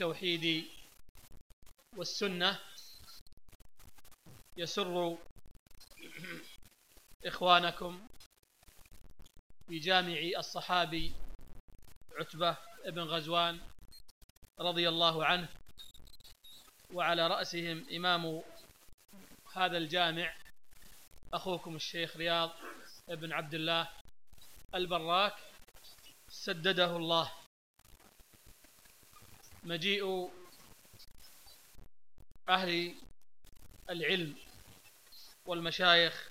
التوحيد والسنة يسر إخوانكم في جامع الصحابي عتبة بن غزوان رضي الله عنه وعلى رأسهم إمام هذا الجامع أخوكم الشيخ رياض بن عبد الله البراك سدده الله. مجيء أهل العلم والمشايخ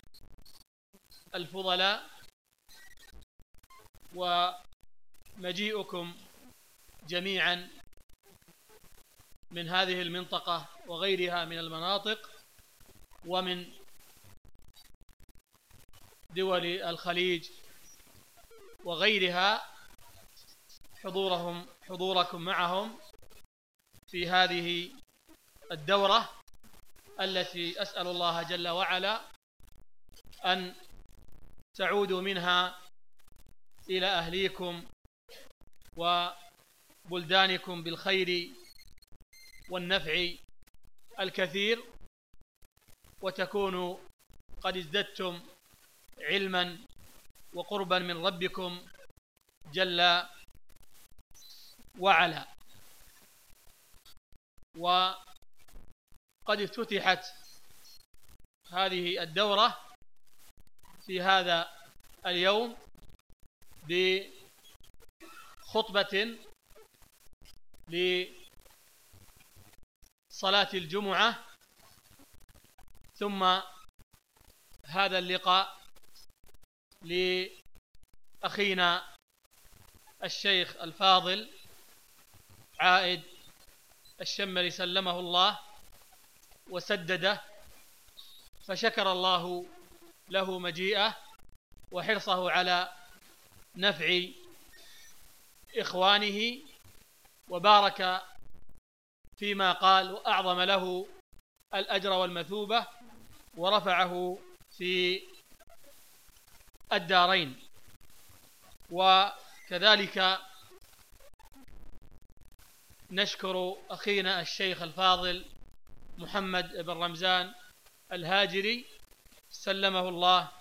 الفضلاء ومجيئكم جميعا من هذه المنطقة وغيرها من المناطق ومن دول الخليج وغيرها حضورهم حضوركم معهم. في هذه الدورة التي أسأل الله جل وعلا أن تعودوا منها إلى أهليكم وبلدانكم بالخير والنفع الكثير وتكونوا قد ازددتم علما وقربا من ربكم جل وعلا. وقد افتتحت هذه الدورة في هذا اليوم بخطبة لصلاة الجمعة ثم هذا اللقاء لأخينا الشيخ الفاضل عائد الشمري سلمه الله وسدده فشكر الله له مجيئه وحرصه على نفع إخوانه وبارك فيما قال وأعظم له الأجر والمثوبة ورفعه في الدارين. وكذلك نشكر أخينا الشيخ الفاضل محمد بن رمزان الهاجري سلمه الله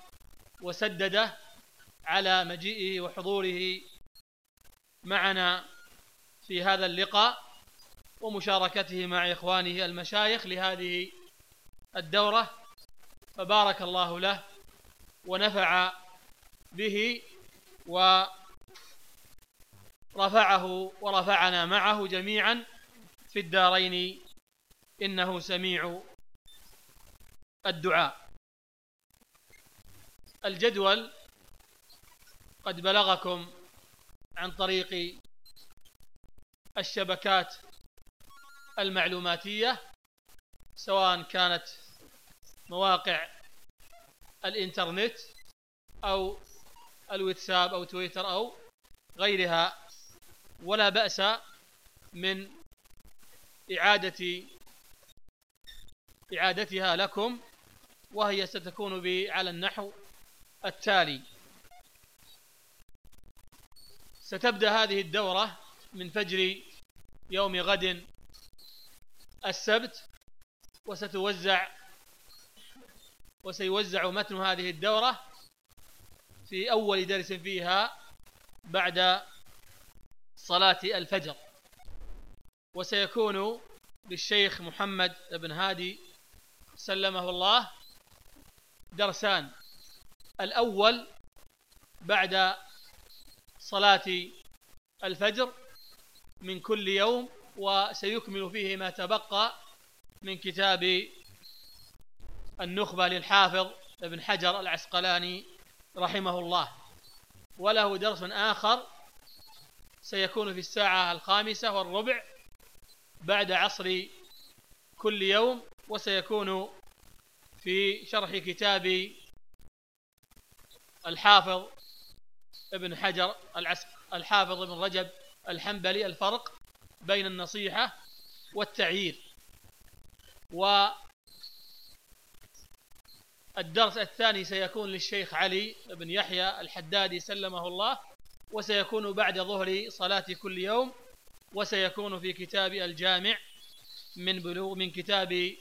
وسدده على مجيئه وحضوره معنا في هذا اللقاء ومشاركته مع إخوانه المشايخ لهذه الدورة فبارك الله له ونفع به ورفعه ورفعنا معه جميعا في الدارين. إنه سميع الدعاء. الجدول قد بلغكم عن طريق الشبكات المعلوماتية سواء كانت مواقع الإنترنت أو الواتساب أو تويتر أو غيرها. ولا بأس من إعادة إعادتها لكم وهي ستكون على النحو التالي. ستبدأ هذه الدورة من فجر يوم غد السبت وستوزع وسيوزع متن هذه الدورة في أول درس فيها بعد صلاة الفجر. وسيكون للشيخ محمد بن هادي سلمه الله درسان الأول بعد صلاة الفجر من كل يوم وسيكمل فيه ما تبقى من كتاب النخبة للحافظ ابن حجر العسقلاني رحمه الله. وله درس آخر سيكون في الساعة الخامسة والربع بعد عصر كل يوم وسيكون في شرح كتاب الحافظ ابن حجر الحافظ ابن رجب الحنبلي الفرق بين النصيحة والتعيير والدرس الثاني سيكون للشيخ علي بن يحيى الحدادي سلمه الله وسيكون بعد ظهر صلاة كل يوم وسيكون في كتاب الجامع من بلوغ من كتاب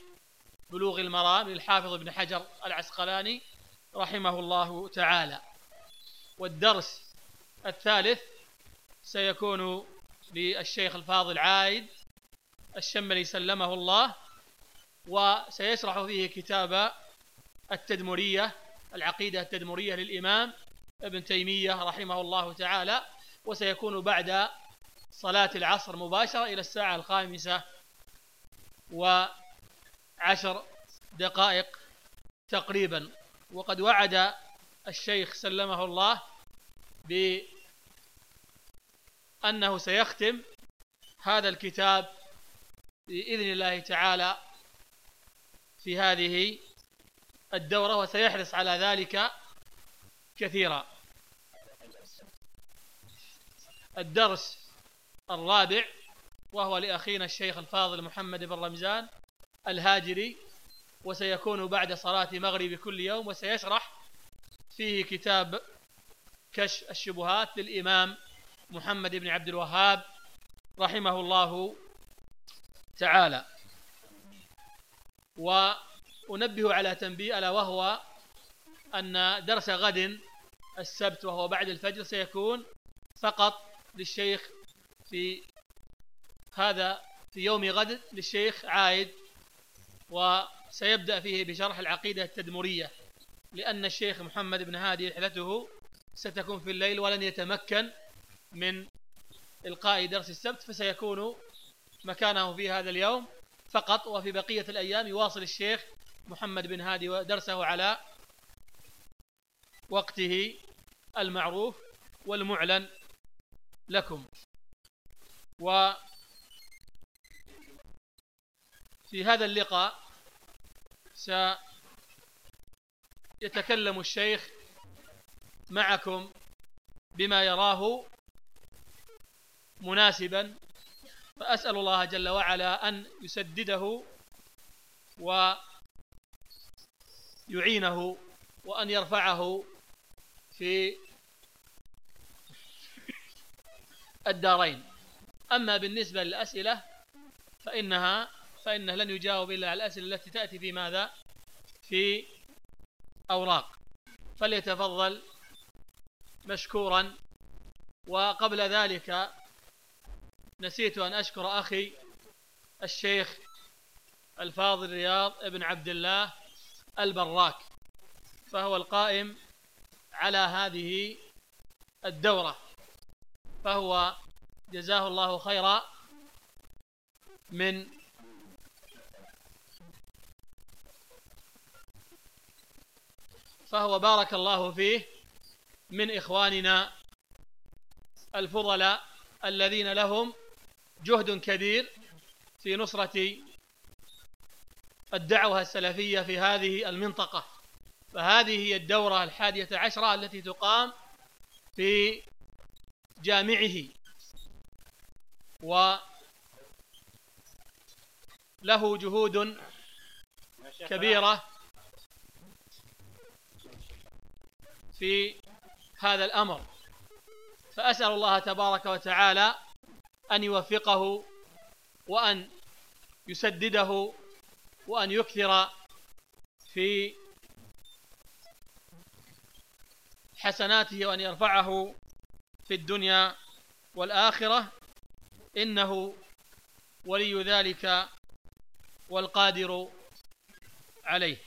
بلوغ المرام للحافظ ابن حجر العسقلاني رحمه الله تعالى. والدرس الثالث سيكون للشيخ الفاضل عايد الشملي سلمه الله وسيشرح فيه كتاب التدمرية العقيدة التدمرية للإمام ابن تيمية رحمه الله تعالى وسيكون بعد صلاة العصر مباشرة إلى الساعة الخامسة وعشر دقائق تقريبا. وقد وعد الشيخ سلمه الله بأنه سيختم هذا الكتاب بإذن الله تعالى في هذه الدورة وسيحرص على ذلك كثيرا الدرس الرابع وهو لأخينا الشيخ الفاضل محمد بن رمزان الهاجري وسيكون بعد صلاة مغرب كل يوم وسيشرح فيه كتاب كشف الشبهات للإمام محمد بن عبد الوهاب رحمه الله تعالى. وأنبه على تنبيه ألا وهو أن درس غد السبت وهو بعد الفجر سيكون فقط للشيخ في هذا في يوم غد للشيخ عايد وسيبدأ فيه بشرح العقيدة التدمرية لأن الشيخ محمد بن هادي رحلته ستكون في الليل ولن يتمكن من إلقاء درس السبت فسيكون مكانه في هذا اليوم فقط وفي بقية الأيام يواصل الشيخ محمد بن هادي درسه على وقته المعروف والمعلن لكم. و في هذا اللقاء سيتكلم الشيخ معكم بما يراه مناسبا فأسأل الله جل وعلا أن يسدده ويعينه وأن يرفعه في الدارين. أما بالنسبة للأسئلة فإنها فإنه لن يجاوب إلا على الأسئلة التي تأتي في ماذا؟ في أوراق. فليتفضل مشكورا. وقبل ذلك نسيت أن أشكر أخي الشيخ الفاضل رياض ابن عبد الله البراك فهو القائم على هذه الدورة. فهو جزاه الله خيرا من فهو بارك الله فيه من إخواننا الفضلاء الذين لهم جهد كبير في نصرة الدعوة السلفية في هذه المنطقة. فهذه هي الدورة الحادية عشرة التي تقام في جامعه. وله جهود كبيرة في هذا الأمر. فأسأل الله تبارك وتعالى أن يوفقه وأن يسدده وأن يكثر في حسناته وأن يرفعه في الدنيا والآخرة إنه ولي ذلك والقادر عليه.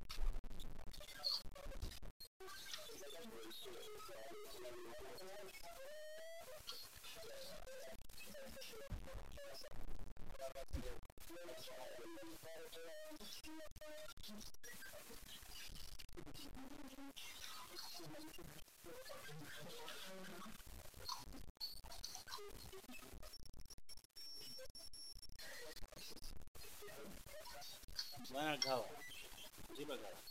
Bana gawa, riba gawa.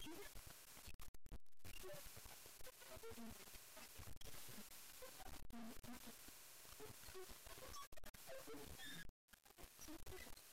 جيب القهوة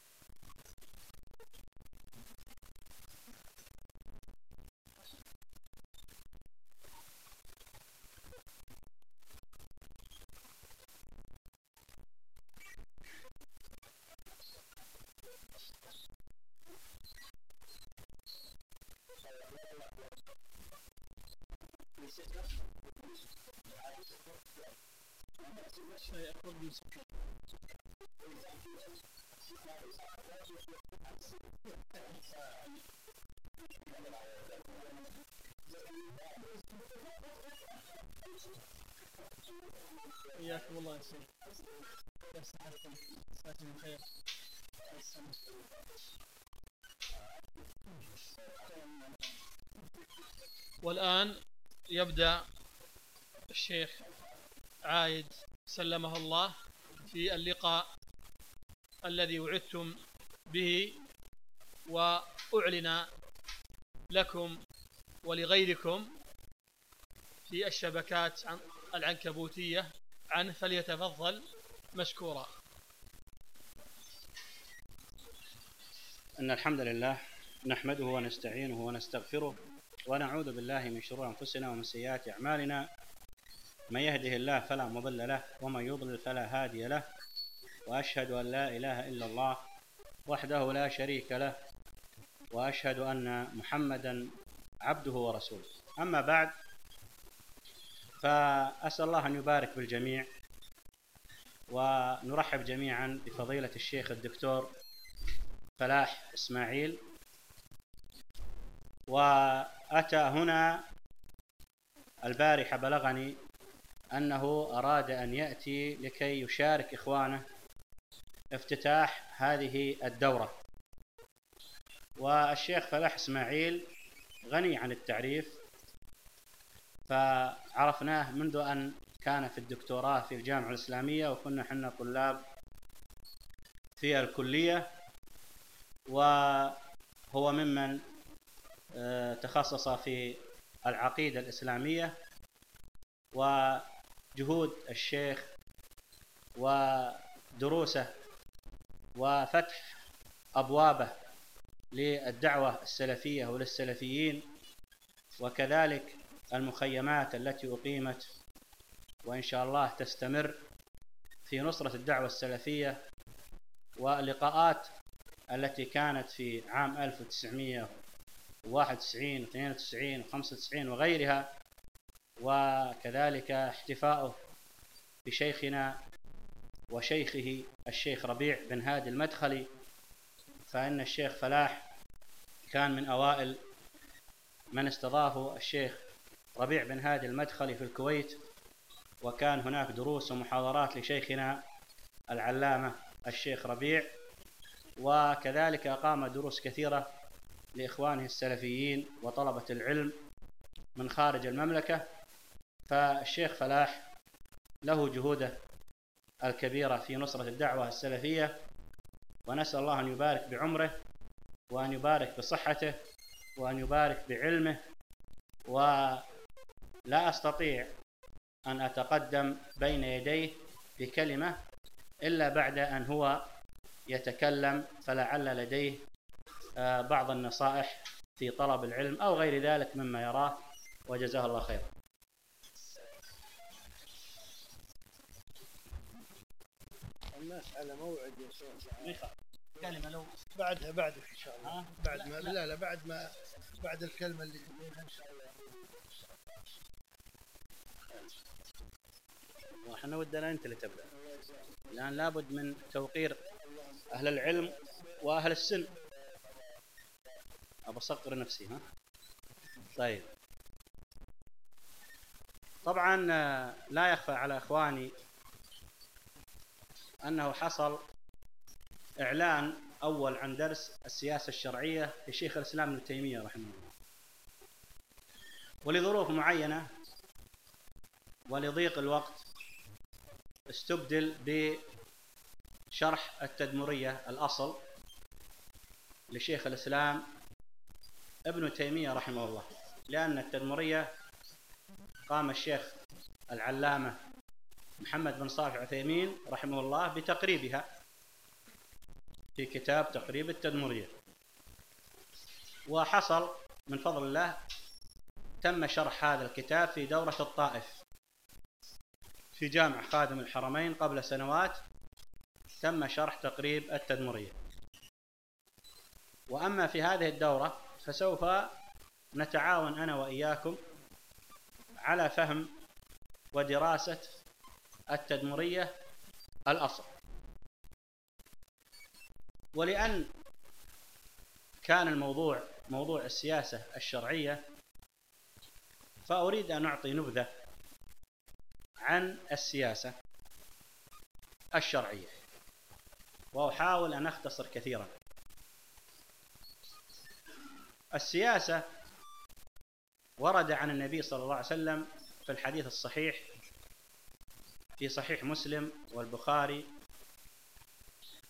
حياكم الله يا شيخ. بس حسن ساكن بخير والآن يبدأ الشيخ عايد سلمه الله في اللقاء الذي وعدتم به وأعلن لكم ولغيركم في الشبكات عن- العنكبوتية عنه فليتفضل مشكورا. إن الحمد لله نحمده ونستعينه ونستغفره ونعوذ بالله من شرور أنفسنا ومن سيئات أعمالنا. من يهده الله فلا مضل له ومن يضلل فلا هادي له. وأشهد أن لا إله إلا الله وحده لا شريك له وأشهد أن محمدا عبده ورسوله. أما بعد فأسأل الله أن يبارك بالجميع ونرحب جميعا بفضيلة الشيخ الدكتور فلاح إسماعيل. وأتى هنا البارحة بلغني أنه أراد أن يأتي لكي يشارك إخوانه افتتاح هذه الدورة. والشيخ فلاح إسماعيل غني عن التعريف فعرفناه منذ أن كان في الدكتوراه في الجامعة الإسلامية وكنا حنا طلاب في الكلية وهو ممن آه، تخصص في العقيدة الإسلامية وجهود الشيخ ودروسه وفتح أبوابه للدعوة السلفية وللسلفيين وكذلك المخيمات التي أقيمت وإن شاء الله تستمر في نصرة الدعوة السلفية واللقاءات التي كانت في عام 1900 91 92 95 وغيرها. وكذلك احتفاؤه بشيخنا وشيخه الشيخ ربيع بن هادي المدخلي. فإن الشيخ فلاح كان من أوائل من استضافه الشيخ ربيع بن هادي المدخلي في الكويت. وكان هناك دروس ومحاضرات لشيخنا العلامة الشيخ ربيع. وكذلك أقام دروس كثيرة لإخوانه السلفيين وطلبة العلم من خارج المملكة فالشيخ فلاح له جهوده الكبيرة في نصرة الدعوة السلفية ونسأل الله أن يبارك بعمره وأن يبارك بصحته وأن يبارك بعلمه ولا أستطيع أن أتقدم بين يديه بكلمة إلا بعد أن هو يتكلم فلعل لديه بعض النصائح في طلب العلم أو غير ذلك مما يراه وجزاه الله خيرا. الناس على موعد يا شيخ. كلمة لو بعدها بعدك إن شاء الله. ها؟ بعد لا، ما لا. لا لا بعد ما بعد الكلمة اللي تقولها إن شاء الله. وإحنا ودنا أنت اللي تبدأ. الآن لابد من توقير أهل العلم وأهل السن. أبى أصغر نفسي ها؟ طيب. طبعا آه، لا يخفى على إخواني أنه حصل إعلان أول عن درس السياسة الشرعية لشيخ الإسلام ابن تيمية رحمه الله. ولظروف معينة ولضيق الوقت استبدل بشرح التدمرية الأصل لشيخ الإسلام ابن تيمية رحمه الله لأن التدمرية قام الشيخ العلامة محمد بن صالح عثيمين رحمه الله بتقريبها في كتاب تقريب التدمرية. وحصل من فضل الله تم شرح هذا الكتاب في دورة الطائف. في جامع خادم الحرمين قبل سنوات تم شرح تقريب التدمرية. وأما في هذه الدورة فسوف نتعاون أنا وإياكم على فهم ودراسة التدمرية الأصل. ولأن كان الموضوع موضوع السياسة الشرعية فأريد أن أعطي نبذة عن السياسة الشرعية وأحاول أن أختصر كثيرا. السياسة ورد عن النبي صلى الله عليه وسلم في الحديث الصحيح في صحيح مسلم والبخاري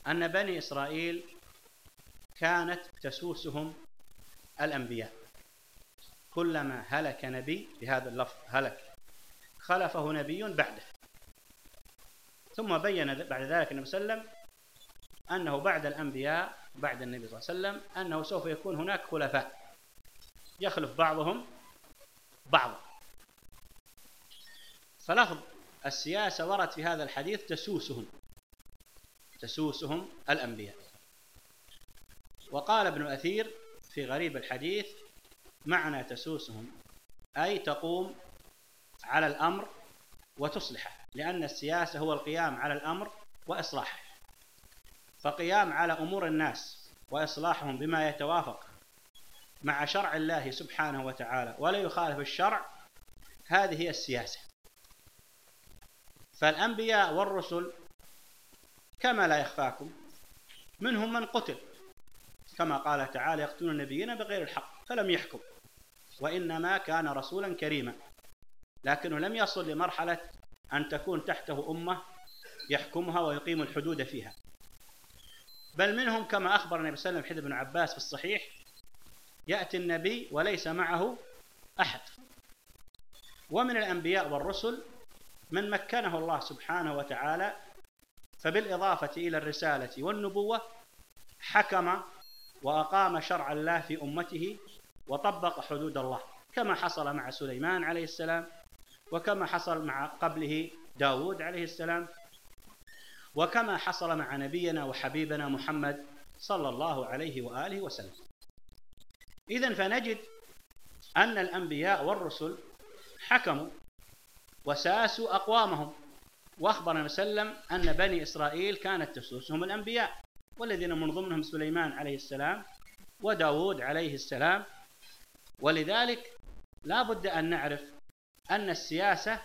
أن بني إسرائيل كانت تسوسهم الأنبياء. كلما هلك نبي بهذا اللفظ هلك خلفه نبي بعده. ثم بين بعد ذلك النبي صلى الله عليه وسلم أنه بعد الأنبياء بعد النبي صلى الله عليه وسلم أنه سوف يكون هناك خلفاء. يخلف بعضهم بعضا. فلفظ السياسة ورد في هذا الحديث تسوسهم تسوسهم الأنبياء. وقال ابن أثير في غريب الحديث معنى تسوسهم أي تقوم على الأمر وتصلحه لأن السياسة هو القيام على الأمر وإصلاحه. فقيام على أمور الناس وإصلاحهم بما يتوافق مع شرع الله سبحانه وتعالى ولا يخالف الشرع. هذه هي السياسة. فالأنبياء والرسل كما لا يخفاكم منهم من قتل. كما قال تعالى يقتلون النبيين بغير الحق فلم يحكم. وإنما كان رسولا كريما. لكنه لم يصل لمرحلة أن تكون تحته أمة يحكمها ويقيم الحدود فيها. بل منهم كما أخبر النبي صلى الله عليه وسلم حديث ابن عباس في الصحيح يأتي النبي وليس معه أحد. ومن الأنبياء والرسل من مكنه الله سبحانه وتعالى فبالإضافة إلى الرسالة والنبوة حكم وأقام شرع الله في أمته وطبق حدود الله كما حصل مع سليمان عليه السلام وكما حصل مع قبله داود عليه السلام وكما حصل مع نبينا وحبيبنا محمد صلى الله عليه وآله وسلم. إذا فنجد أن الأنبياء والرسل حكموا وساسوا أقوامهم وأخبرنا وسلم أن بني إسرائيل كانت تسوسهم الأنبياء والذين من ضمنهم سليمان عليه السلام وداود عليه السلام. ولذلك لا بد أن نعرف أن السياسة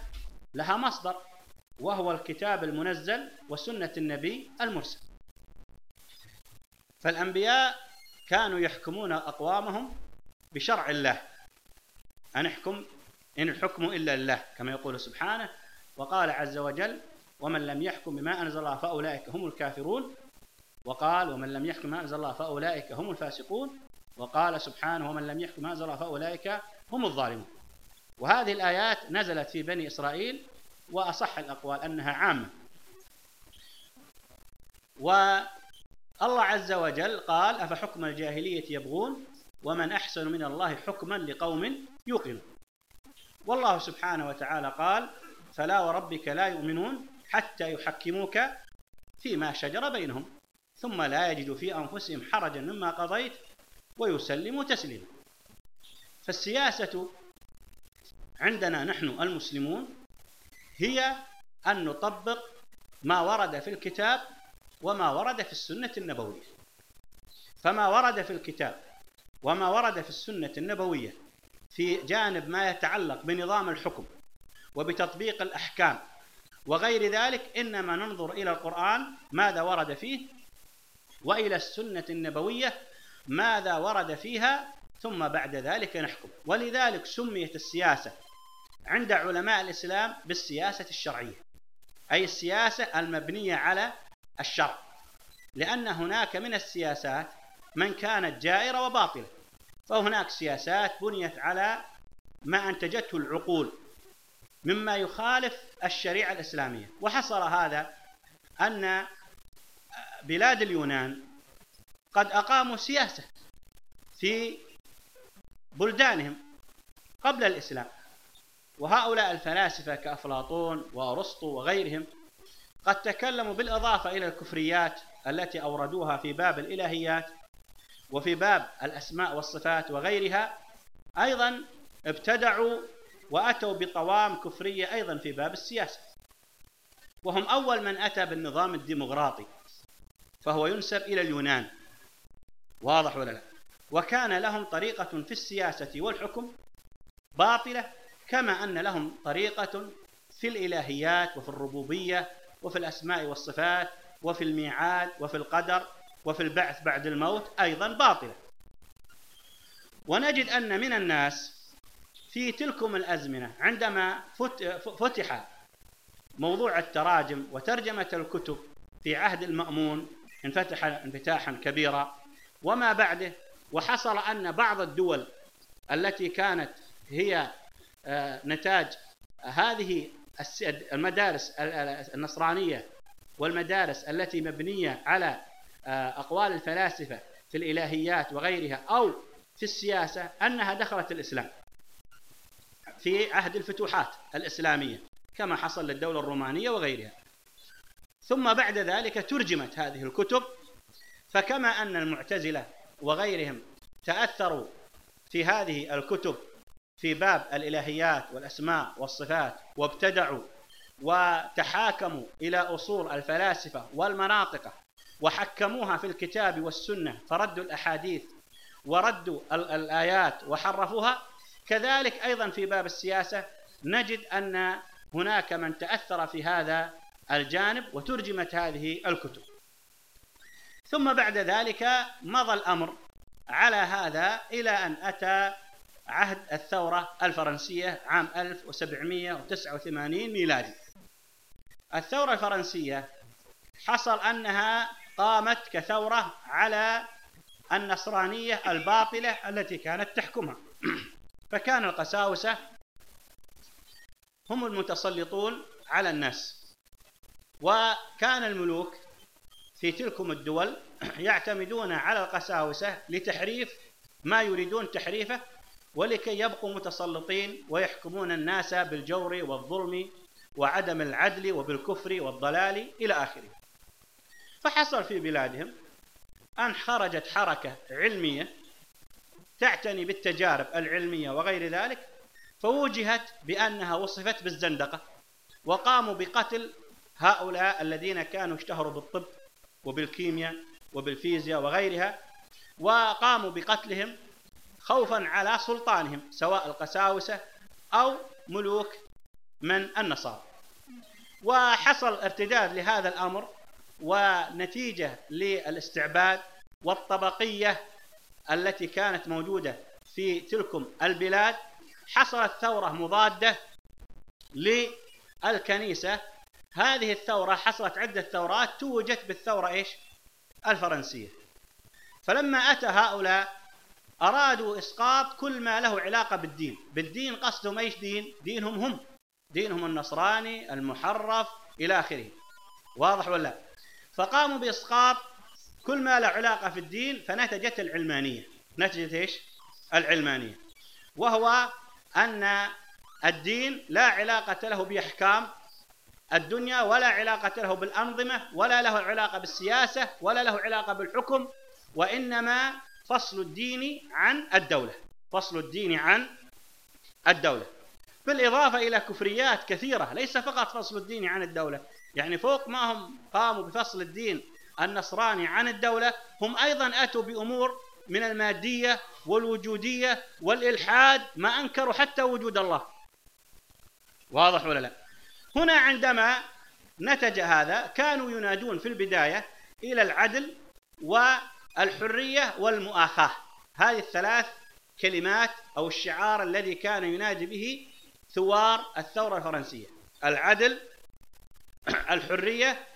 لها مصدر. وهو الكتاب المنزل وسنة النبي المرسل. فالأنبياء كانوا يحكمون أقوامهم بشرع الله. أن احكم إن الحكم إلا لله كما يقول سبحانه وقال عز وجل ومن لم يحكم بما أنزل الله فأولئك هم الكافرون وقال ومن لم يحكم ما أنزل الله فأولئك هم الفاسقون وقال سبحانه ومن لم يحكم ما أنزل الله فأولئك هم الظالمون وهذه الآيات نزلت في بني إسرائيل وأصح الأقوال أنها عامة. والله عز وجل قال أفحكم الجاهلية يبغون ومن أحسن من الله حكما لقوم يوقنون. والله سبحانه وتعالى قال فلا وربك لا يؤمنون حتى يحكموك فيما شجر بينهم ثم لا يجدوا في أنفسهم حرجا مما قضيت ويسلموا تسليما. فالسياسة عندنا نحن المسلمون هي أن نطبق ما ورد في الكتاب وما ورد في السنة النبوية. فما ورد في الكتاب وما ورد في السنة النبوية في جانب ما يتعلق بنظام الحكم وبتطبيق الأحكام وغير ذلك إنما ننظر إلى القرآن ماذا ورد فيه وإلى السنة النبوية ماذا ورد فيها ثم بعد ذلك نحكم. ولذلك سميت السياسة عند علماء الإسلام بالسياسة الشرعية. أي السياسة المبنية على الشرع. لأن هناك من السياسات من كانت جائرة وباطلة. فهناك سياسات بنيت على ما أنتجته العقول مما يخالف الشريعة الإسلامية. وحصل هذا أن بلاد اليونان قد أقاموا سياسة في بلدانهم قبل الإسلام. وهؤلاء الفلاسفة كأفلاطون وأرسطو وغيرهم قد تكلموا بالإضافة إلى الكفريات التي أوردوها في باب الإلهيات وفي باب الأسماء والصفات وغيرها. أيضا ابتدعوا وأتوا بقوام كفرية أيضا في باب السياسة. وهم أول من أتى بالنظام الديمقراطي فهو ينسب إلى اليونان. واضح ولا لا؟ وكان لهم طريقة في السياسة والحكم باطلة. كما أن لهم طريقة في الإلهيات وفي الربوبية وفي الأسماء والصفات وفي الميعاد وفي القدر وفي البعث بعد الموت أيضا باطلة ونجد أن من الناس في تلكم الأزمنة عندما فتح موضوع التراجم وترجمة الكتب في عهد المأمون انفتح انفتاحا كبيرا وما بعده وحصل أن بعض الدول التي كانت هي نتاج هذه المدارس النصرانية والمدارس التي مبنية على آه، أقوال الفلاسفة في الإلهيات وغيرها أو في السياسة أنها دخلت الإسلام في عهد الفتوحات الإسلامية كما حصل للدولة الرومانية وغيرها. ثم بعد ذلك ترجمت هذه الكتب فكما أن المعتزلة وغيرهم تأثروا في هذه الكتب في باب الإلهيات والأسماء والصفات وابتدعوا وتحاكموا إلى أصول الفلاسفة والمناطق وحكموها في الكتاب والسنة فردوا الأحاديث وردوا الآيات وحرفوها. كذلك أيضا في باب السياسة نجد أن هناك من تأثر في هذا الجانب وترجمت هذه الكتب. ثم بعد ذلك مضى الأمر على هذا إلى أن أتى عهد الثورة الفرنسية عام 1789 ميلادي. الثورة الفرنسية حصل أنها قامت كثورة على النصرانية الباطلة التي كانت تحكمها. فكان القساوسة هم المتسلطون على الناس. وكان الملوك في تلكم الدول يعتمدون على القساوسة لتحريف ما يريدون تحريفه ولكي يبقوا متسلطين ويحكمون الناس بالجور والظلم وعدم العدل وبالكفر والضلال إلى آخره. فحصل في بلادهم أن خرجت حركة علمية تعتني بالتجارب العلمية وغير ذلك فوجهت بأنها وصفت بالزندقة وقاموا بقتل هؤلاء الذين كانوا اشتهروا بالطب وبالكيمياء وبالفيزياء وغيرها وقاموا بقتلهم خوفا على سلطانهم سواء القساوسة أو ملوك من النصارى. وحصل ارتداد لهذا الأمر ونتيجة للاستعباد والطبقية التي كانت موجودة في تلكم البلاد. حصلت ثورة مضادة للكنيسة. هذه الثورة حصلت عدة ثورات توجت بالثورة إيش؟ الفرنسية. فلما أتى هؤلاء أرادوا إسقاط كل ما له علاقة بالدين. بالدين قصدهم إيش دين؟ دينهم هم. دينهم النصراني المحرف إلى آخره. واضح ولا فقاموا بإسقاط كل ما له علاقة في الدين فنتجت العلمانية. نتجت إيش؟ العلمانية. وهو أن الدين لا علاقة له بأحكام الدنيا ولا علاقة له بالأنظمة ولا له علاقة بالسياسة ولا له علاقة بالحكم وإنما فصل الدين عن الدولة. فصل الدين عن الدولة. بالإضافة إلى كفريات كثيرة ليس فقط فصل الدين عن الدولة. يعني فوق ما هم قاموا بفصل الدين النصراني عن الدولة هم أيضا أتوا بأمور من المادية والوجودية والإلحاد ما أنكروا حتى وجود الله. واضح ولا لا؟ هنا عندما نتج هذا كانوا ينادون في البداية إلى العدل والحرية والمؤاخاة. هذه الثلاث كلمات أو الشعار الذي كان ينادي به ثوار الثورة الفرنسية. العدل الحرية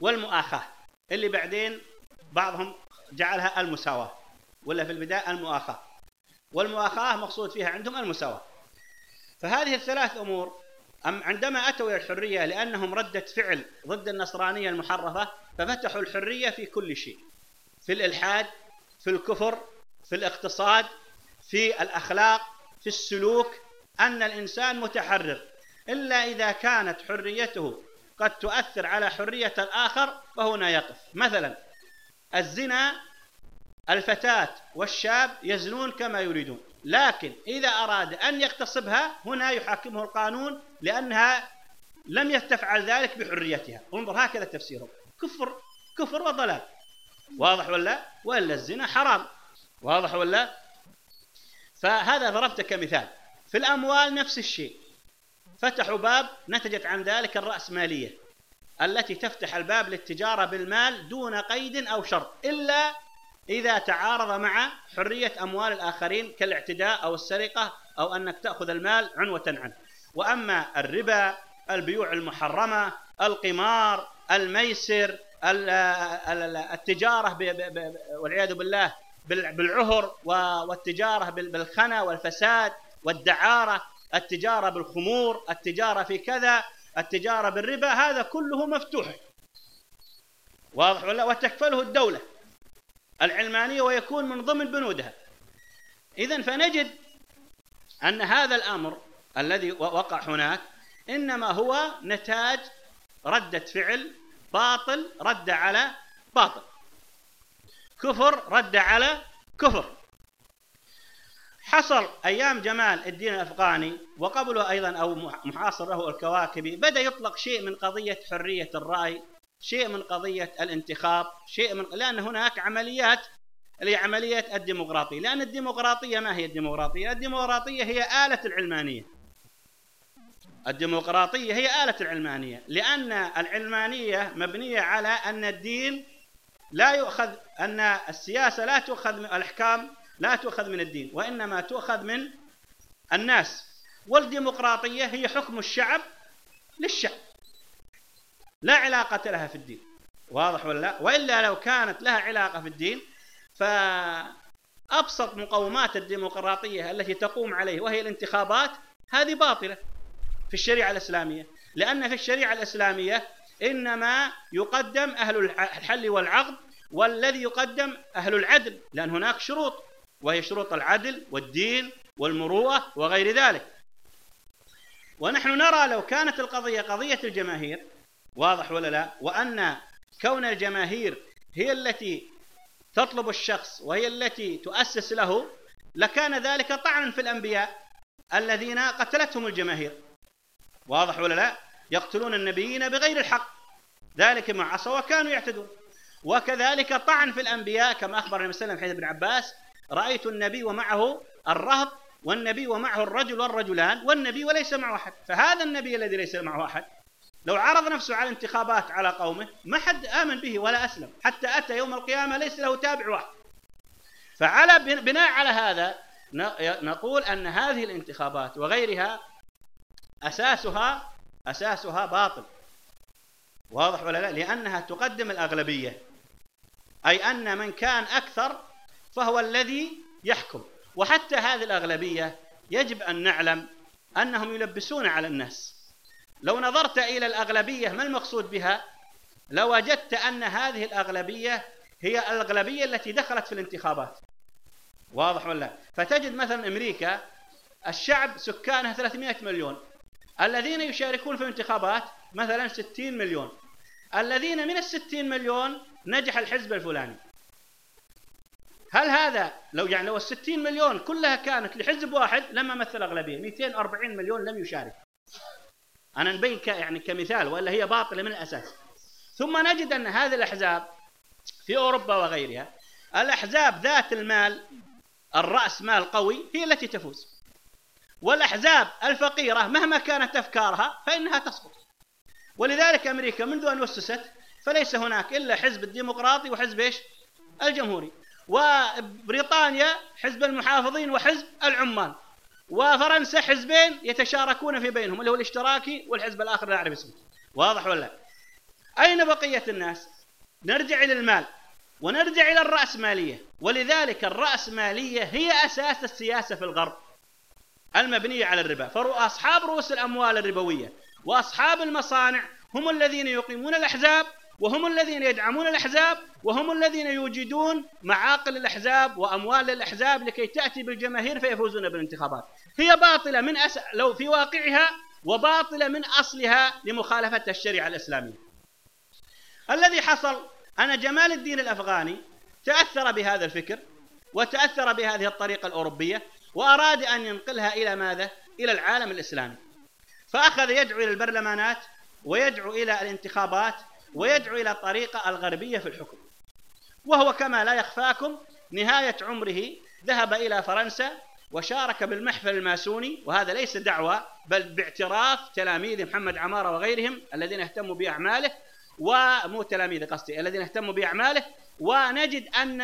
والمؤاخاة. اللي بعدين بعضهم جعلها المساواة. ولا في البداية المؤاخاة. والمؤاخاة مقصود فيها عندهم المساواة. فهذه الثلاث أمور عندما أتوا إلى الحرية لأنهم ردة فعل ضد النصرانية المحرفة ففتحوا الحرية في كل شيء. في الإلحاد في الكفر في الاقتصاد في الأخلاق في السلوك أن الإنسان متحرر. إلا إذا كانت حريته قد تؤثر على حرية الآخر فهنا يقف. مثلا الزنا الفتاة والشاب يزنون كما يريدون. لكن إذا أراد أن يغتصبها هنا يحاكمه القانون لأنها لم تفعل ذلك بحريتها. انظر هكذا تفسيره. كفر كفر وضلال. واضح ولا؟ وإلا الزنا حرام. واضح ولا؟ فهذا ضربت كمثال. في الأموال نفس الشيء. فتحوا باب نتجت عن ذلك الرأسمالية التي تفتح الباب للتجارة بالمال دون قيد أو شرط إلا إذا تعارض مع حرية أموال الآخرين كالاعتداء أو السرقة أو أنك تأخذ المال عنوة عنه. وأما الربا البيوع المحرمة القمار الميسر التجارة والعياذ بالله بالعهر والتجارة بالخنا والفساد والدعارة التجارة بالخمور التجارة في كذا التجارة بالربا هذا كله مفتوح. واضح ولا؟ وتكفله الدولة العلمانية ويكون من ضمن بنودها. إذا فنجد أن هذا الأمر الذي وقع هناك إنما هو نتاج ردة فعل باطل رد على باطل. كفر رد على كفر. حصل أيام جمال الدين الأفغاني وقبله أيضا أو محاصر له الكواكبي بدأ يطلق شيء من قضية حرية الرأي شيء من قضية الانتخاب شيء من لأن هناك عمليات اللي عملية الديمقراطية. لأن الديمقراطية ما هي الديمقراطية؟ الديمقراطية هي آلة العلمانية. الديمقراطية هي آلة العلمانية لأن العلمانية مبنية على أن الدين لا يؤخذ أن السياسة لا تؤخذ من الأحكام لا تؤخذ من الدين وإنما تؤخذ من الناس. والديمقراطية هي حكم الشعب للشعب. لا علاقة لها في الدين. واضح ولا لا؟ وإلا لو كانت لها علاقة في الدين فأبسط مقومات الديمقراطية التي تقوم عليه وهي الانتخابات هذه باطلة. في الشريعة الإسلامية. لأن في الشريعة الإسلامية إنما يقدم أهل الحل والعقد والذي يقدم أهل العدل لأن هناك شروط وهي شروط العدل والدين والمروءة وغير ذلك. ونحن نرى لو كانت القضية قضية الجماهير واضح ولا لا؟ وأن كون الجماهير هي التي تطلب الشخص وهي التي تؤسس له لكان ذلك طعنا في الأنبياء الذين قتلتهم الجماهير. واضح ولا لا؟ يقتلون النبيين بغير الحق. ذلك ما عصوا وكانوا يعتدون. وكذلك طعن في الأنبياء كما أخبر النبي صلى الله عليه وسلم حديث ابن عباس رأيت النبي ومعه الرهط والنبي ومعه الرجل والرجلان والنبي وليس معه أحد. فهذا النبي الذي ليس معه أحد. لو عرض نفسه على انتخابات على قومه ما حد آمن به ولا أسلم. حتى أتى يوم القيامة ليس له تابع واحد. فعلى بناء على هذا نقول أن هذه الانتخابات وغيرها أساسها أساسها باطل. واضح ولا لا؟ لأنها تقدم الأغلبية. أي أن من كان أكثر فهو الذي يحكم. وحتى هذه الأغلبية يجب أن نعلم أنهم يلبسون على الناس. لو نظرت إلى الأغلبية ما المقصود بها؟ لوجدت أن هذه الأغلبية هي الأغلبية التي دخلت في الانتخابات. واضح ولا فتجد مثلا أمريكا الشعب سكانها 300 مليون. الذين يشاركون في الانتخابات مثلا 60 مليون. الذين من الستين مليون نجح الحزب الفلاني. هل هذا لو يعني لو الستين مليون كلها كانت لحزب واحد لما مثل أغلبية. 240 مليون لم يشارك. أنا نبين يعني كمثال ولا هي باطلة من الأساس. ثم نجد أن هذه الأحزاب في أوروبا وغيرها الأحزاب ذات المال الرأس مال قوي هي التي تفوز. والأحزاب الفقيرة مهما كانت أفكارها فإنها تسقط. ولذلك أمريكا منذ أن أسست فليس هناك إلا حزب الديمقراطي وحزب إيش؟ الجمهوري. وبريطانيا حزب المحافظين وحزب العمال. وفرنسا حزبين يتشاركون في بينهم اللي هو الاشتراكي والحزب الآخر لا أعرف اسمه. واضح ولا أين بقية الناس؟ نرجع إلى المال ونرجع إلى الرأسمالية. ولذلك الرأسمالية هي أساس السياسة في الغرب. المبنية على الربا. فأصحاب رؤوس الأموال الربوية وأصحاب المصانع هم الذين يقيمون الأحزاب وهم الذين يدعمون الأحزاب وهم الذين يوجدون معاقل الأحزاب وأموال الأحزاب لكي تأتي بالجماهير فيفوزون بالانتخابات. هي باطلة من أس... لو في واقعها وباطلة من أصلها لمخالفة الشريعة الإسلامية. الذي حصل أن جمال الدين الأفغاني تأثر بهذا الفكر وتأثر بهذه الطريقة الأوروبية وأراد أن ينقلها إلى ماذا؟ إلى العالم الإسلامي فأخذ يدعو إلى البرلمانات ويدعو إلى الانتخابات ويدعو إلى الطريقة الغربية في الحكم وهو كما لا يخفاكم نهاية عمره ذهب إلى فرنسا وشارك بالمحفل الماسوني وهذا ليس دعوة بل باعتراف تلاميذ محمد عمارة وغيرهم الذين اهتموا بأعماله ومو تلاميذ قصدي الذين اهتموا بأعماله ونجد أن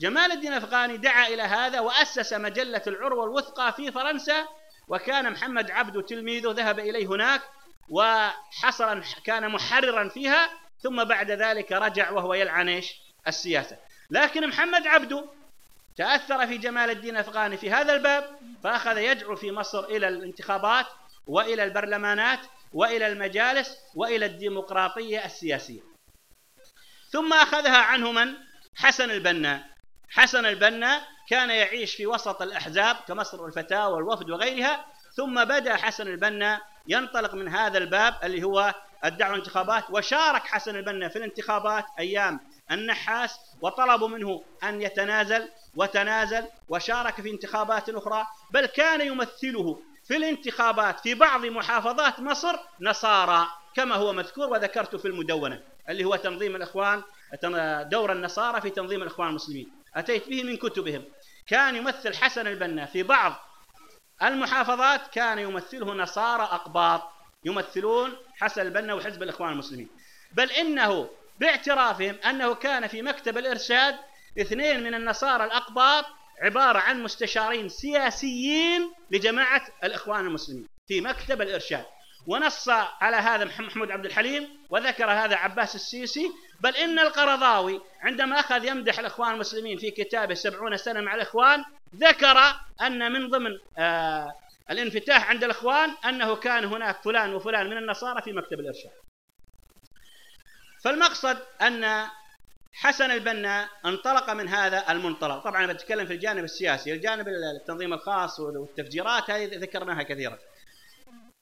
جمال الدين الأفغاني دعا إلى هذا وأسس مجلة العروة الوثقى في فرنسا وكان محمد عبده تلميذه ذهب إليه هناك وحصل كان محررا فيها ثم بعد ذلك رجع وهو يلعن إيش؟ السياسة. لكن محمد عبده تأثر في جمال الدين الأفغاني في هذا الباب فأخذ يدعو في مصر إلى الانتخابات وإلى البرلمانات وإلى المجالس وإلى الديمقراطية السياسية. ثم أخذها عنه من؟ حسن البنا. حسن البنا كان يعيش في وسط الأحزاب كمصر والفتاة والوفد وغيرها ثم بدأ حسن البنا ينطلق من هذا الباب اللي هو الدعوة الانتخابات وشارك حسن البنا في الانتخابات أيام النحاس وطلبوا منه أن يتنازل وتنازل وشارك في انتخابات أخرى بل كان يمثله في الانتخابات في بعض محافظات مصر نصارى كما هو مذكور وذكرت في المدونة اللي هو تنظيم الإخوان دور النصارى في تنظيم الإخوان المسلمين. أتيت به من كتبهم. كان يمثل حسن البنا. في بعض المحافظات كان يمثله نصارى أقباط يمثلون حسن البنا وحزب الإخوان المسلمين. بل إنه باعترافهم أنه كان في مكتب الإرشاد اثنين من النصارى الأقباط عبارة عن مستشارين سياسيين لجماعة الإخوان المسلمين في مكتب الإرشاد. ونص على هذا محمود عبد الحليم وذكر هذا عباس السيسي بل إن القرضاوي عندما أخذ يمدح الإخوان المسلمين في كتابه سبعون سنة مع الإخوان ذكر أن من ضمن آه الانفتاح عند الإخوان أنه كان هناك فلان وفلان من النصارى في مكتب الإرشاد. فالمقصد أن حسن البنا انطلق من هذا المنطلق. طبعا بتكلم في الجانب السياسي الجانب التنظيم الخاص والتفجيرات هذه ذكرناها كثيرا.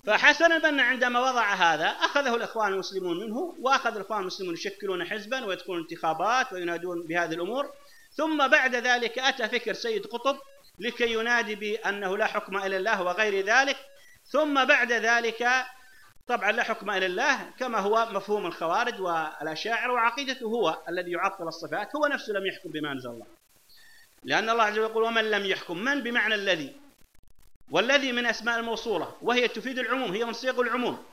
فحسن البنا عندما وضع هذا أخذه الإخوان المسلمون منه وأخذ الإخوان المسلمون يشكلون حزبا ويدخلون انتخابات وينادون بهذه الأمور. ثم بعد ذلك أتى فكر سيد قطب لكي ينادي بأنه لا حكم إلا الله وغير ذلك. ثم بعد ذلك طبعا لا حكم إلا الله كما هو مفهوم الخوارج والأشاعر وعقيدته هو الذي يعطل الصفات هو نفسه لم يحكم بما أنزل الله. لأن الله عز وجل يقول ومن لم يحكم؟ من بمعنى الذي؟ والذي من أسماء الموصولة وهي تفيد العموم هي من صيغ العموم.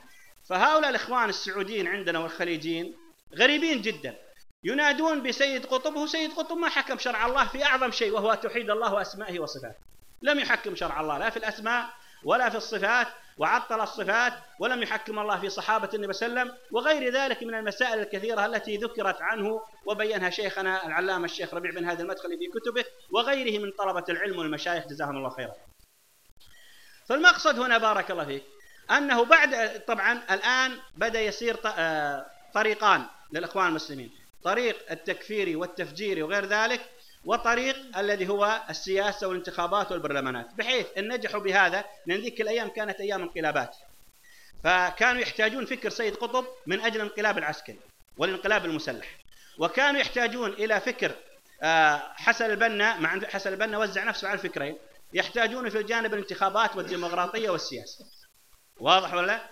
فهؤلاء الإخوان السعوديين عندنا والخليجيين غريبين جدا. ينادون بسيد قطب هو سيد قطب ما حكم شرع الله في أعظم شيء وهو توحيد الله وأسمائه وصفاته. لم يحكم شرع الله لا في الأسماء ولا في الصفات وعطل الصفات ولم يحكم الله في صحابة النبي صلى الله عليه وسلم وغير ذلك من المسائل الكثيرة التي ذكرت عنه وبينها شيخنا العلامة الشيخ ربيع بن هذا المدخل في كتبه وغيره من طلبة العلم والمشايخ جزاهم الله خيرا. فالمقصد هنا بارك الله فيك أنه بعد طبعا الآن بدأ يصير آه، طريقان للإخوان المسلمين طريق التكفيري والتفجيري وغير ذلك وطريق الذي هو السياسة والانتخابات والبرلمانات بحيث أن نجحوا بهذا لأن ذيك الأيام كانت أيام انقلابات. فكانوا يحتاجون فكر سيد قطب من أجل الانقلاب العسكري والانقلاب المسلح وكانوا يحتاجون إلى فكر آه، حسن البنا مع حسن البنا وزع نفسه على الفكرين يحتاجون في الجانب الانتخابات والديمقراطية والسياسة. واضح ولا؟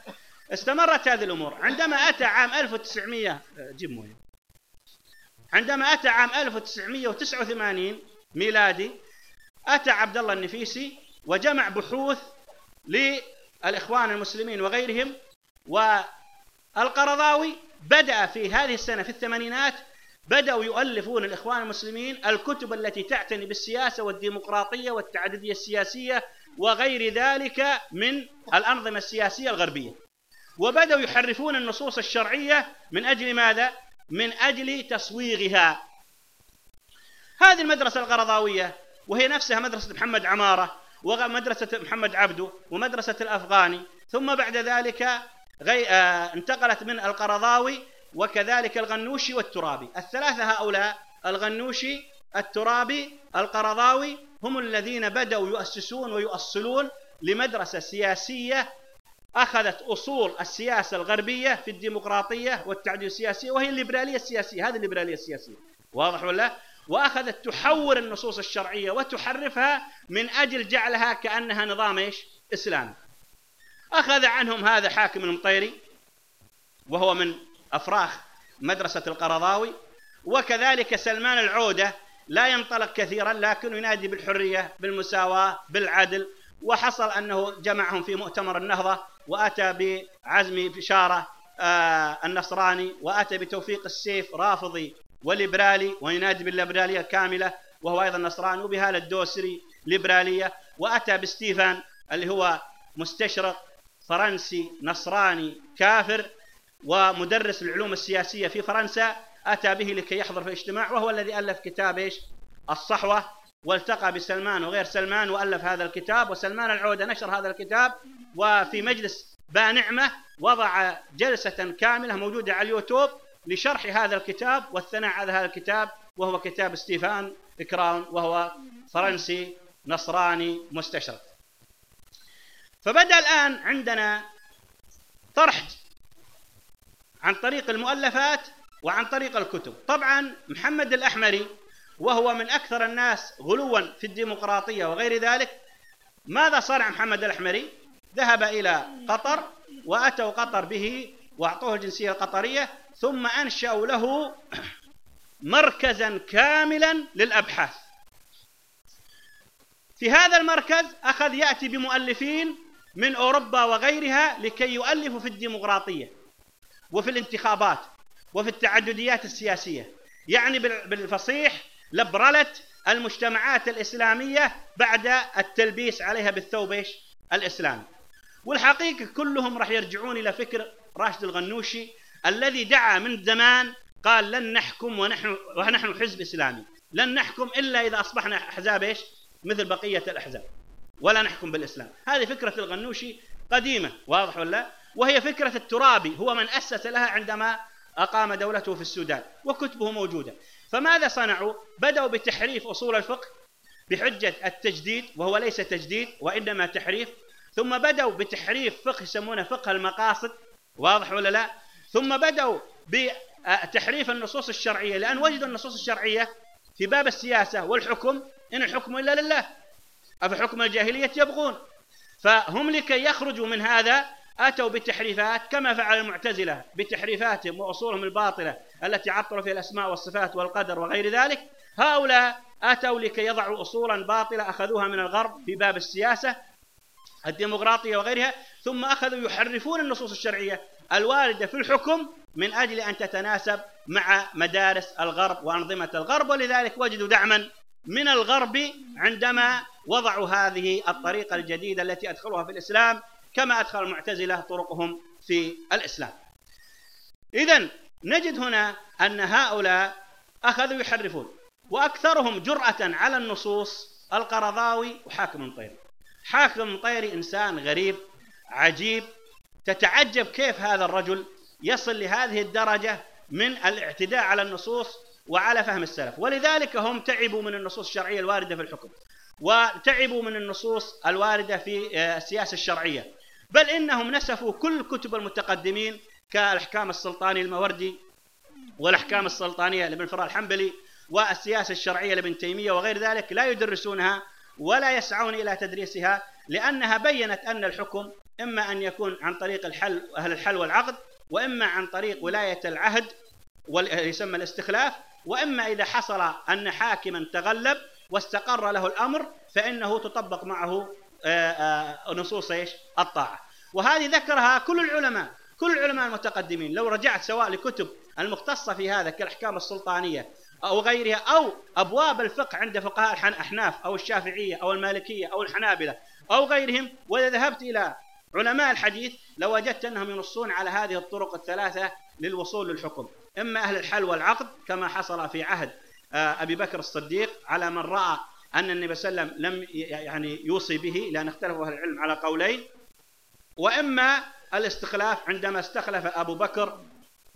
استمرت هذه الأمور. عندما أتى عام 1900 آه، جيب موية. عندما أتى عام 1989 ميلادي أتى عبد الله النفيسي وجمع بحوث للإخوان المسلمين وغيرهم والقرضاوي بدأ في هذه السنة في الثمانينات بدأوا يؤلفون الإخوان المسلمين الكتب التي تعتني بالسياسة والديمقراطية والتعددية السياسية وغير ذلك من الأنظمة السياسية الغربية وبدأوا يحرفون النصوص الشرعية من أجل ماذا؟ من أجل تصويغها هذه المدرسة القرضاوية وهي نفسها مدرسة محمد عمارة ومدرسة محمد عبده ومدرسة الأفغاني ثم بعد ذلك. آه انتقلت من القرضاوي وكذلك الغنوشي والترابي. الثلاثة هؤلاء الغنوشي الترابي القرضاوي هم الذين بدأوا يؤسسون ويؤصلون لمدرسة سياسية أخذت أصول السياسة الغربية في الديمقراطية والتعديل السياسي وهي الليبرالية السياسية هذه الليبرالية السياسية. واضح ولا؟ وأخذت تحور النصوص الشرعية وتحرفها من أجل جعلها كأنها نظام إيش؟ إسلامي. أخذ عنهم هذا حاكم المطيري وهو من أفراخ مدرسة القرضاوي وكذلك سلمان العودة لا ينطلق كثيرا لكن ينادي بالحرية بالمساواة بالعدل وحصل أنه جمعهم في مؤتمر النهضة وأتى بعزم بشارة آه النصراني وأتى بتوفيق السيف رافضي وليبرالي وينادي بالليبرالية الكاملة وهو أيضا نصراني وبهالة الدوسري ليبرالية وأتى بستيفان اللي هو مستشرق فرنسي نصراني كافر. ومدرس العلوم السياسية في فرنسا أتى به لكي يحضر في الاجتماع وهو الذي ألف كتاب إيش؟ الصحوة. والتقى بسلمان وغير سلمان وألف هذا الكتاب وسلمان العودة نشر هذا الكتاب وفي مجلس بانعمة وضع جلسة كاملة موجودة على اليوتيوب لشرح هذا الكتاب والثناء على هذا الكتاب وهو كتاب ستيفان كراون وهو فرنسي نصراني مستشرق. فبدأ الآن عندنا طرح عن طريق المؤلفات وعن طريق الكتب. طبعا محمد الأحمري وهو من أكثر الناس غلوا في الديمقراطية وغير ذلك ماذا صنع محمد الأحمري؟ ذهب إلى قطر وأتوا قطر به وأعطوه الجنسية القطرية ثم أنشأوا له مركزا كاملا للأبحاث. في هذا المركز أخذ يأتي بمؤلفين من أوروبا وغيرها لكي يؤلفوا في الديمقراطية. وفي الانتخابات وفي التعدديات السياسية. يعني بالفصيح لبرلة المجتمعات الإسلامية بعد التلبيس عليها بالثوب إيش؟ الإسلامي. والحقيقة كلهم راح يرجعون إلى فكر راشد الغنوشي الذي دعا من زمان قال لن نحكم ونحن ونحن حزب إسلامي. لن نحكم إلا إذا أصبحنا أحزاب إيش؟ مثل بقية الأحزاب. ولا نحكم بالإسلام. هذه فكرة الغنوشي قديمة واضح ولا؟ وهي فكرة الترابي هو من أسس لها عندما أقام دولته في السودان وكتبه موجودة. فماذا صنعوا؟ بدأوا بتحريف أصول الفقه بحجة التجديد وهو ليس تجديد وإنما تحريف. ثم بدأوا بتحريف فقه يسمونه فقه المقاصد واضح ولا لا؟ ثم بدأوا بتحريف النصوص الشرعية لأن وجدوا النصوص الشرعية في باب السياسة والحكم إن الحكم إلا لله أفحكم الجاهلية يبغون. فهم لكي يخرجوا من هذا أتوا بتحريفات كما فعل المعتزلة بتحريفاتهم وأصولهم الباطلة التي عطلوا في الأسماء والصفات والقدر وغير ذلك. هؤلاء أتوا لكي يضعوا أصولا باطلة أخذوها من الغرب في باب السياسة الديمقراطية وغيرها ثم أخذوا يحرفون النصوص الشرعية الواردة في الحكم من أجل أن تتناسب مع مدارس الغرب وأنظمة الغرب ولذلك وجدوا دعما من الغرب عندما وضعوا هذه الطريقة الجديدة التي أدخلوها في الإسلام كما أدخل المعتزلة طرقهم في الإسلام. إذا نجد هنا أن هؤلاء أخذوا يحرفون وأكثرهم جرأة على النصوص القرضاوي وحاكم المطيري. حاكم المطيري إنسان غريب عجيب تتعجب كيف هذا الرجل يصل لهذه الدرجة من الاعتداء على النصوص وعلى فهم السلف. ولذلك هم تعبوا من النصوص الشرعية الواردة في الحكم وتعبوا من النصوص الواردة في آه، السياسة الشرعية. بل إنهم نسفوا كل كتب المتقدمين كالأحكام السلطاني الموردي والأحكام السلطانية لابن فرا الحنبلي والسياسة الشرعية لابن تيمية وغير ذلك لا يدرسونها ولا يسعون إلى تدريسها لأنها بينت أن الحكم إما أن يكون عن طريق الحل أهل الحل والعقد وإما عن طريق ولاية العهد يسمى الاستخلاف وإما إذا حصل أن حاكما تغلب واستقر له الأمر فإنه تطبق معه نصوص إيش؟ الطاعة. وهذه ذكرها كل العلماء كل العلماء المتقدمين. لو رجعت سواء لكتب المختصة في هذا كالأحكام السلطانية أو غيرها أو أبواب الفقه عند فقهاء الأحناف أو الشافعية أو المالكية أو الحنابلة أو غيرهم وإذا ذهبت إلى علماء الحديث لوجدت أنهم ينصون على هذه الطرق الثلاثة للوصول للحكم. إما أهل الحل والعقد كما حصل في عهد آه، أبي بكر الصديق على من رأى أن النبي صلى الله عليه وسلم لم يعني يوصي به لأن اختلفوا أهل العلم على قولين. وإما الاستخلاف عندما استخلف أبو بكر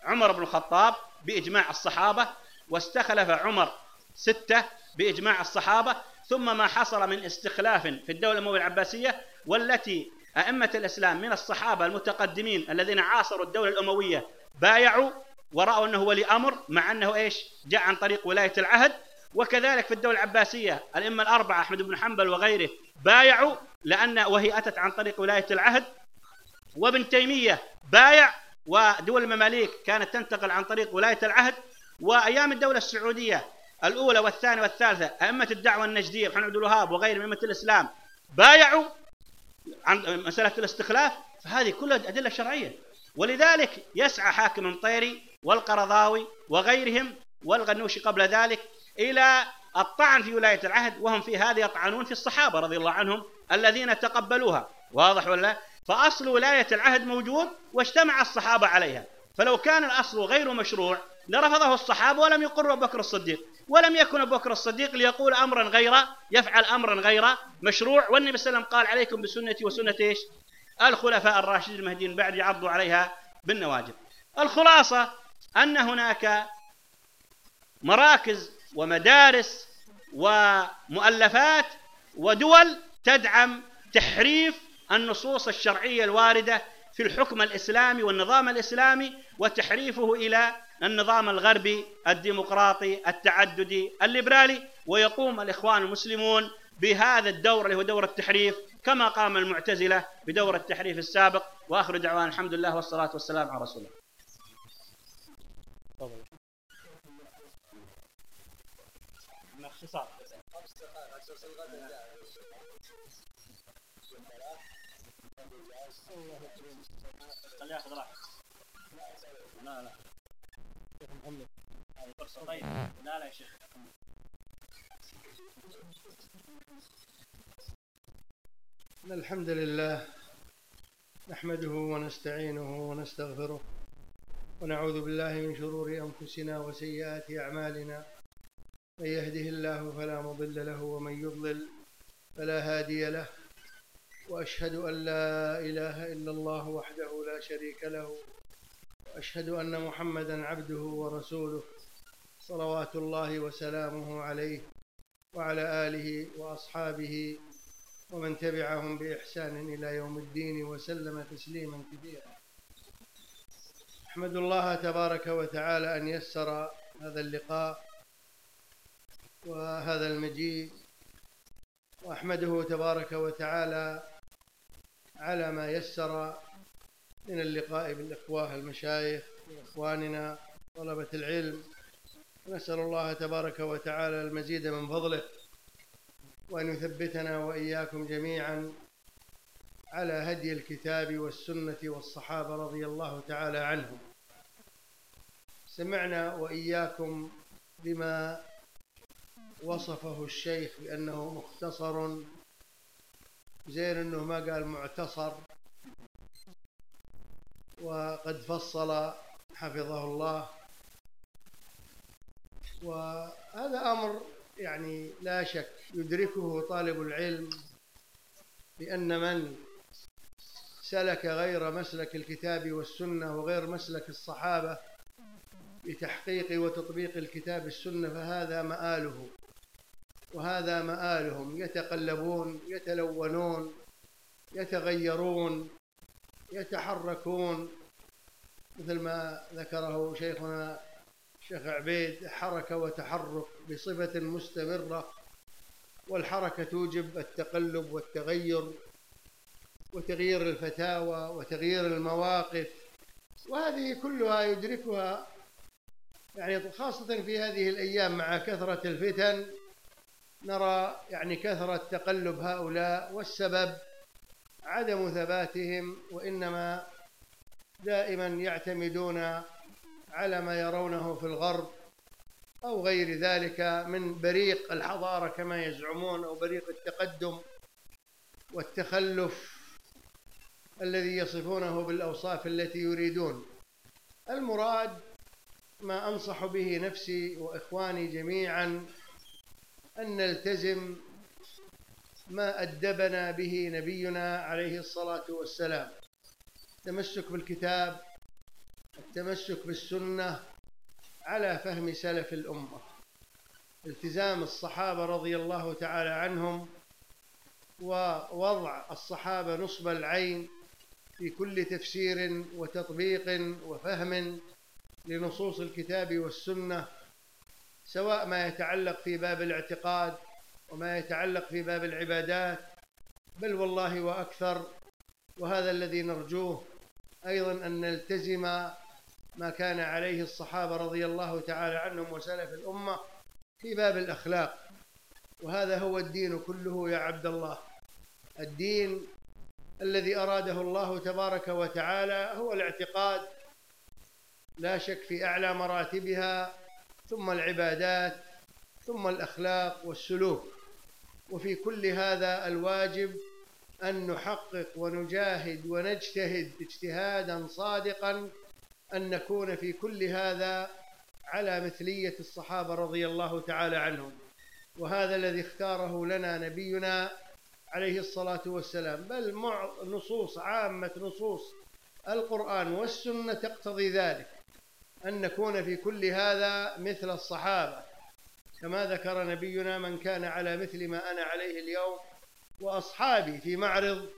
عمر بن الخطاب بإجماع الصحابة واستخلف عمر ستة بإجماع الصحابة ثم ما حصل من استخلاف في الدولة الأموية العباسية والتي أئمة الإسلام من الصحابة المتقدمين الذين عاصروا الدولة الأموية بايعوا ورأوا أنه ولي أمر مع أنه إيش؟ جاء عن طريق ولاية العهد وكذلك في الدولة العباسية الأئمة الأربعة أحمد بن حنبل وغيره بايعوا لأن وهي أتت عن طريق ولاية العهد وابن تيمية بايع ودول المماليك كانت تنتقل عن طريق ولاية العهد وأيام الدولة السعودية الأولى والثانية والثالثة أئمة الدعوة النجدية محمد عبد الوهاب وغيرهم أئمة الإسلام بايعوا عن مسألة الاستخلاف فهذه كلها أدلة شرعية. ولذلك يسعى حاكم المطيري والقرضاوي وغيرهم والغنوشي قبل ذلك إلى الطعن في ولاية العهد وهم في هذا يطعنون في الصحابة رضي الله عنهم الذين تقبلوها. واضح ولا؟ فأصل ولاية العهد موجود واجتمع الصحابة عليها. فلو كان الأصل غير مشروع لرفضه الصحابة ولم يقر أبو بكر الصديق ولم يكن أبو بكر الصديق ليقول أمرا غير يفعل أمرا غير مشروع. والنبي صلى الله عليه وسلم قال عليكم بسنتي وسنة إيش؟ الخلفاء الراشدين المهديين بعد يعضوا عليها بالنواجذ. الخلاصة أن هناك مراكز ومدارس ومؤلفات ودول تدعم تحريف النصوص الشرعية الواردة في الحكم الإسلامي والنظام الإسلامي وتحريفه إلى النظام الغربي الديمقراطي التعددي الليبرالي. ويقوم الإخوان المسلمون بهذا الدور اللي هو دور التحريف كما قام المعتزلة بدور التحريف السابق. وآخر دعوان الحمد لله والصلاة والسلام على رسول الله. خليه ياخذ راحته لا لا شيخ محمد طيب لا لا يا شيخ الحمد لله نحمده ونستعينه ونستغفره ونعوذ بالله من شرور أنفسنا وسيئات أعمالنا من يهده الله فلا مضل له ومن يضلل فلا هادي له. وأشهد أن لا إله إلا الله وحده لا شريك له. وأشهد أن محمدا عبده ورسوله صلوات الله وسلامه عليه وعلى آله وأصحابه ومن تبعهم بإحسان إلى يوم الدين وسلم تسليما كثيرا. أحمد الله تبارك وتعالى أن يسر هذا اللقاء. وهذا المجيء وأحمده تبارك وتعالى على ما يسر من اللقاء بالإخوة المشايخ وإخواننا طلبة العلم. نسأل الله تبارك وتعالى المزيد من فضله وأن يثبتنا وإياكم جميعا على هدي الكتاب والسنة والصحابة رضي الله تعالى عنهم. سمعنا وإياكم بما وصفه الشيخ بأنه مختصر. زين أنه ما قال معتصر. وقد فصل حفظه الله. وهذا أمر يعني لا شك يدركه طالب العلم بأن من سلك غير مسلك الكتاب والسنة وغير مسلك الصحابة بتحقيق وتطبيق الكتاب السنة فهذا مآله. وهذا مآلهم يتقلبون يتلونون يتغيرون يتحركون. مثل ما ذكره شيخنا الشيخ عبيد حركة وتحرك بصفة مستمرة والحركة توجب التقلب والتغير وتغيير الفتاوى وتغيير المواقف. وهذه كلها يدركها يعني خاصة في هذه الأيام مع كثرة الفتن نرى يعني كثرة تقلب هؤلاء والسبب عدم ثباتهم وإنما دائما يعتمدون على ما يرونه في الغرب أو غير ذلك من بريق الحضارة كما يزعمون أو بريق التقدم والتخلف الذي يصفونه بالأوصاف التي يريدون. المراد ما أنصح به نفسي وإخواني جميعا أن نلتزم ما أدبنا به نبينا عليه الصلاة والسلام. التمسك بالكتاب التمسك بالسنة على فهم سلف الأمة. التزام الصحابة رضي الله تعالى عنهم ووضع الصحابة نصب العين في كل تفسير وتطبيق وفهم لنصوص الكتاب والسنة سواء ما يتعلق في باب الاعتقاد وما يتعلق في باب العبادات بل والله وأكثر وهذا الذي نرجوه أيضا أن نلتزم ما كان عليه الصحابة رضي الله تعالى عنهم وسلف الأمة في باب الأخلاق. وهذا هو الدين كله يا عبد الله. الدين الذي أراده الله تبارك وتعالى هو الاعتقاد لا شك في أعلى مراتبها ثم العبادات ثم الأخلاق والسلوك. وفي كل هذا الواجب أن نحقق ونجاهد ونجتهد اجتهادا صادقا أن نكون في كل هذا على مثلية الصحابة رضي الله تعالى عنهم. وهذا الذي اختاره لنا نبينا عليه الصلاة والسلام. بل نصوص عامة نصوص القرآن والسنة تقتضي ذلك. أن نكون في كل هذا مثل الصحابة كما ذكر نبينا من كان على مثل ما أنا عليه اليوم وأصحابي في معرض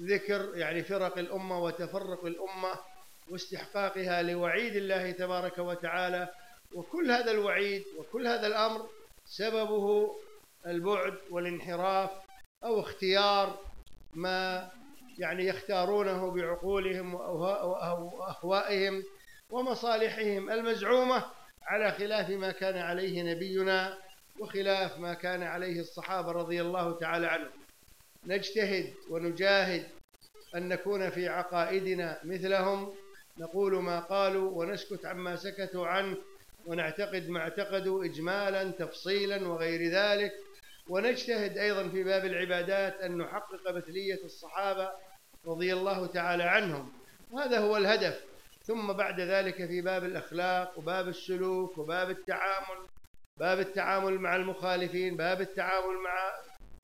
ذكر يعني فرق الأمة وتفرق الأمة واستحقاقها لوعيد الله تبارك وتعالى. وكل هذا الوعيد وكل هذا الأمر سببه البعد والانحراف أو اختيار ما يعني يختارونه بعقولهم وأهوائهم ومصالحهم المزعومة على خلاف ما كان عليه نبينا وخلاف ما كان عليه الصحابة رضي الله تعالى عنهم. نجتهد ونجاهد أن نكون في عقائدنا مثلهم. نقول ما قالوا ونسكت عما سكتوا عنه. ونعتقد ما اعتقدوا إجمالا تفصيلا وغير ذلك. ونجتهد أيضا في باب العبادات أن نحقق مثلية الصحابة رضي الله تعالى عنهم. وهذا هو الهدف. ثم بعد ذلك في باب الأخلاق وباب السلوك وباب التعامل باب التعامل مع المخالفين باب التعامل مع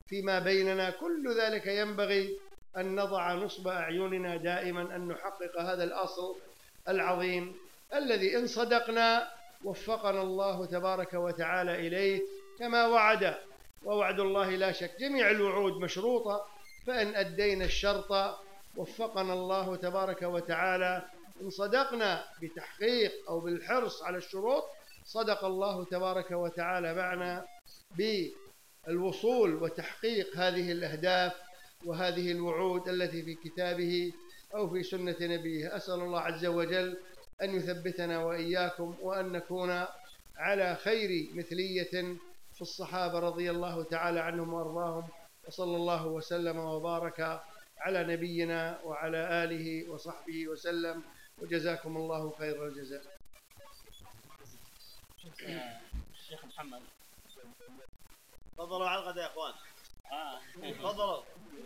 فيما بيننا كل ذلك ينبغي أن نضع نصب أعيننا دائما أن نحقق هذا الأصل العظيم الذي إن صدقنا وفقنا الله تبارك وتعالى إليه كما وعد. ووعد الله لا شك. جميع الوعود مشروطة فإن أدينا الشرط وفقنا الله تبارك وتعالى إن صدقنا بتحقيق أو بالحرص على الشروط صدق الله تبارك وتعالى معنا بالوصول وتحقيق هذه الأهداف وهذه الوعود التي في كتابه أو في سنة نبيه. أسأل الله عز وجل أن يثبتنا وإياكم وأن نكون على خير مثلية في الصحابة رضي الله تعالى عنهم وأرضاهم. وصلى الله وسلم وبارك على نبينا وعلى آله وصحبه وسلم. وجزاكم الله خير الجزاء. الشيخ محمد. تفضلوا على الغداء يا إخوان. آه. تفضلوا.